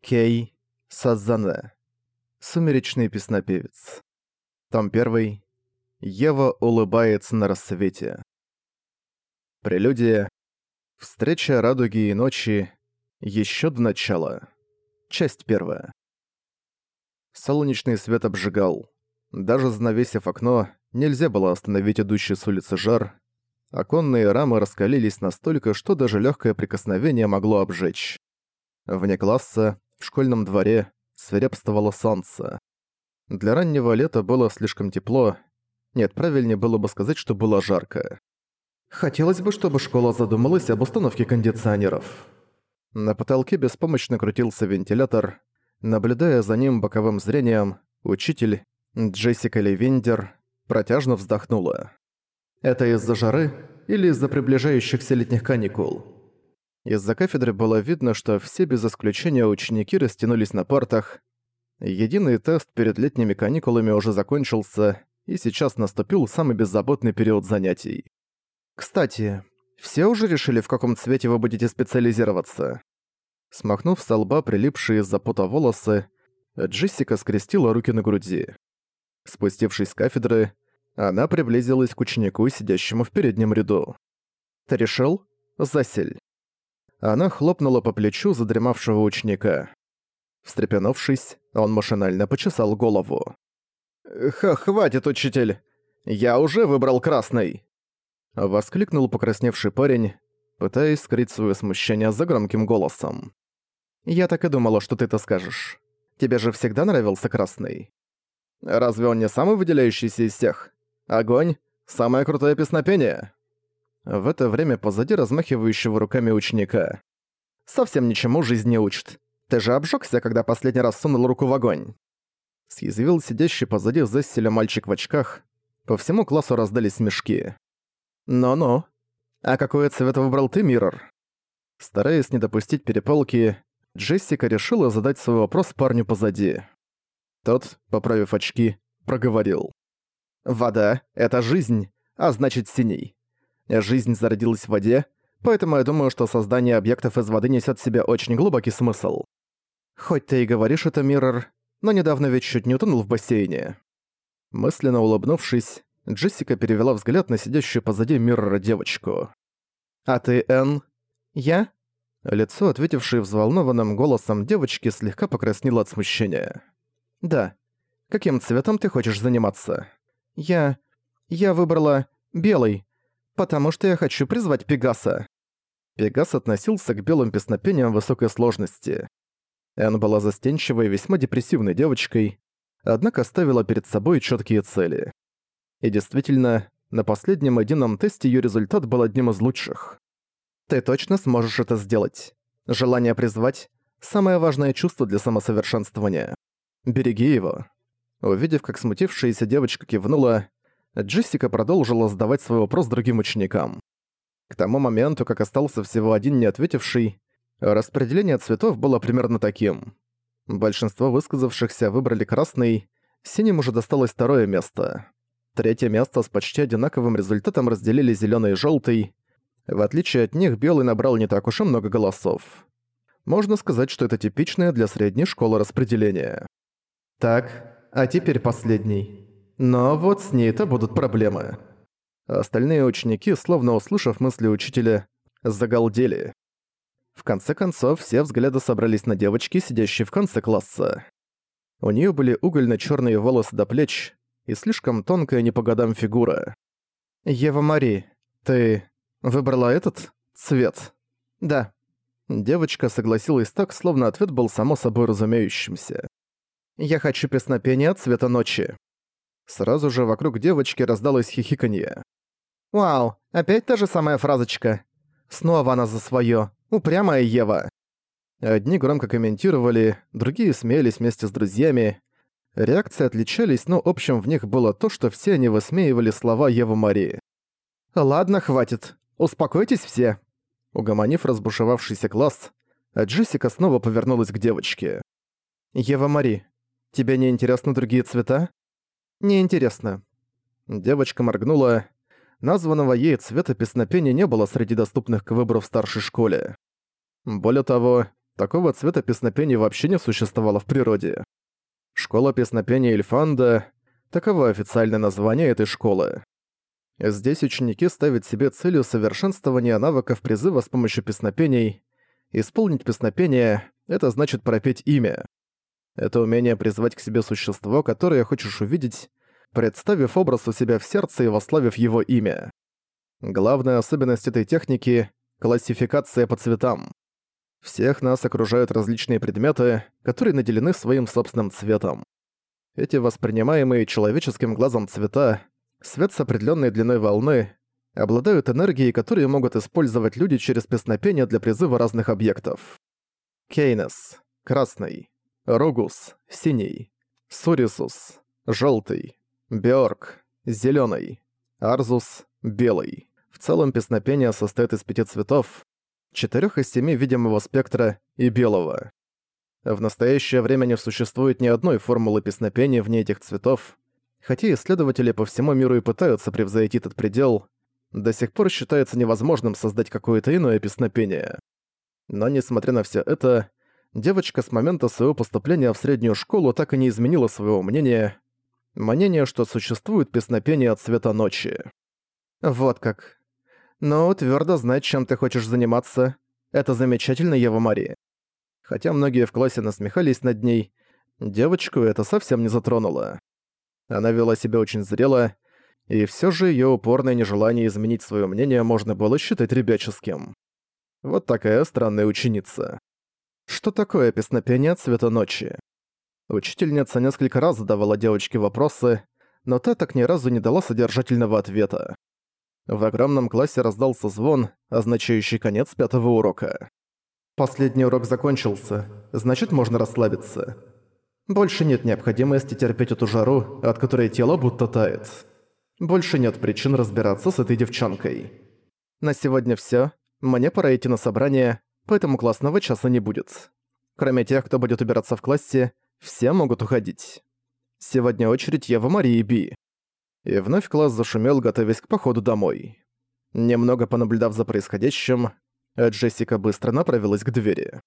Кей Сазане. Сумеречный песнопевец. Том 1. Ева улыбается на рассвете. Прелюдия. Встреча радуги и ночи. Еще до начала. Часть первая. Солнечный свет обжигал. Даже занавесив окно, нельзя было остановить идущий с улицы жар. Оконные рамы раскалились настолько, что даже легкое прикосновение могло обжечь. Вне класса в школьном дворе свирепствовало солнце. Для раннего лета было слишком тепло. Нет, правильнее было бы сказать, что было жарко. Хотелось бы, чтобы школа задумалась об установке кондиционеров. На потолке беспомощно крутился вентилятор. Наблюдая за ним боковым зрением, учитель Джессика Левиндер протяжно вздохнула. «Это из-за жары или из-за приближающихся летних каникул?» Из-за кафедры было видно, что все без исключения ученики растянулись на партах. Единый тест перед летними каникулами уже закончился, и сейчас наступил самый беззаботный период занятий. «Кстати, все уже решили, в каком цвете вы будете специализироваться?» Смахнув со лба прилипшие из-за пота волосы, Джессика скрестила руки на груди. Спустившись с кафедры, она приблизилась к ученику, сидящему в переднем ряду. «Ты решил? Засель». Она хлопнула по плечу задремавшего ученика. Встрепенувшись, он машинально почесал голову. «Ха, хватит, учитель! Я уже выбрал красный!» Воскликнул покрасневший парень, пытаясь скрыть свое смущение за громким голосом. «Я так и думала, что ты это скажешь. Тебе же всегда нравился красный. Разве он не самый выделяющийся из всех? Огонь — самое крутое песнопение!» В это время позади размахивающего руками ученика. «Совсем ничему жизнь не учит. Ты же обжёгся, когда последний раз сунул руку в огонь?» Съязвил сидящий позади Зесселя мальчик в очках. По всему классу раздались смешки. «Ну-ну. А какой цвет выбрал ты, Миррор?» Стараясь не допустить перепалки, Джессика решила задать свой вопрос парню позади. Тот, поправив очки, проговорил. «Вода — это жизнь, а значит синий. Жизнь зародилась в воде, поэтому я думаю, что создание объектов из воды несет в себе очень глубокий смысл. Хоть ты и говоришь это, Миррор, но недавно ведь чуть не утонул в бассейне. Мысленно улыбнувшись, Джессика перевела взгляд на сидящую позади Миррора девочку. «А ты, Энн?» «Я?» Лицо, ответившее взволнованным голосом девочки, слегка покраснело от смущения. «Да. Каким цветом ты хочешь заниматься?» «Я... я выбрала белый потому что я хочу призвать Пегаса». Пегас относился к белым песнопениям высокой сложности. Энн была застенчивой и весьма депрессивной девочкой, однако ставила перед собой четкие цели. И действительно, на последнем едином тесте ее результат был одним из лучших. «Ты точно сможешь это сделать. Желание призвать – самое важное чувство для самосовершенствования. Береги его». Увидев, как смутившаяся девочка кивнула, Джессика продолжила задавать свой вопрос другим ученикам. К тому моменту, как остался всего один неответивший, распределение цветов было примерно таким. Большинство высказавшихся выбрали красный, синим уже досталось второе место. Третье место с почти одинаковым результатом разделили зеленый и желтый. В отличие от них, белый набрал не так уж и много голосов. Можно сказать, что это типичное для средней школы распределение. Так, а теперь последний. Но вот с ней-то будут проблемы. Остальные ученики, словно услышав мысли учителя, загалдели. В конце концов, все взгляды собрались на девочке, сидящей в конце класса. У нее были угольно черные волосы до плеч и слишком тонкая не по годам фигура. «Ева Мари, ты выбрала этот цвет?» «Да». Девочка согласилась так, словно ответ был само собой разумеющимся. «Я хочу песнопение цвета ночи». Сразу же вокруг девочки раздалось хихиканье. «Вау, опять та же самая фразочка. Снова она за своё. Упрямая Ева». Одни громко комментировали, другие смеялись вместе с друзьями. Реакции отличались, но общим в них было то, что все они высмеивали слова Евы Марии. «Ладно, хватит. Успокойтесь все». Угомонив разбушевавшийся класс, Джессика снова повернулась к девочке. «Ева Мари, тебе не интересны другие цвета?» Неинтересно. Девочка моргнула. Названного ей цвета песнопения не было среди доступных к выбору в старшей школе. Более того, Такого цвета песнопений вообще не существовало в природе. Школа песнопения Эльфанда – таково официальное название этой школы. Здесь ученики ставят себе целью совершенствования навыков призыва с помощью песнопений. Исполнить песнопение – это значит пропеть имя. Это умение призвать к себе существо, которое хочешь увидеть, представив образ у себя в сердце и вославив его имя. Главная особенность этой техники – классификация по цветам. Всех нас окружают различные предметы, которые наделены своим собственным цветом. Эти воспринимаемые человеческим глазом цвета, свет с определенной длиной волны, обладают энергией, которые могут использовать люди через песнопение для призыва разных объектов. Кейнес – красный. Рогус – синий. Сурисус – желтый. Беорг – зеленый. Арзус – белый. В целом песнопение состоит из пяти цветов, четырех из семи видимого спектра и белого. В настоящее время не существует ни одной формулы песнопения вне этих цветов, хотя исследователи по всему миру и пытаются превзойти этот предел, до сих пор считается невозможным создать какое-то иное песнопение. Но несмотря на все это, девочка с момента своего поступления в среднюю школу так и не изменила своего мнения, мнение, что существует песнопение от цвета ночи. Вот как. Но твердо знать, чем ты хочешь заниматься, это замечательно, Ева Мария. Хотя многие в классе насмехались над ней, девочку это совсем не затронуло. Она вела себя очень зрело, и все же ее упорное нежелание изменить свое мнение можно было считать ребяческим. Вот такая странная ученица. Что такое песнопение цвета ночи? Учительница несколько раз задавала девочке вопросы, но та так ни разу не дала содержательного ответа. В огромном классе раздался звон, означающий конец пятого урока. «Последний урок закончился, значит, можно расслабиться. Больше нет необходимости терпеть эту жару, от которой тело будто тает. Больше нет причин разбираться с этой девчонкой. На сегодня всё. Мне пора идти на собрание, поэтому классного часа не будет. Кроме тех, кто будет убираться в классе, все могут уходить. Сегодня очередь Ева Марии Би. И вновь класс зашумел, готовясь к походу домой. Немного понаблюдав за происходящим, Джессика быстро направилась к двери.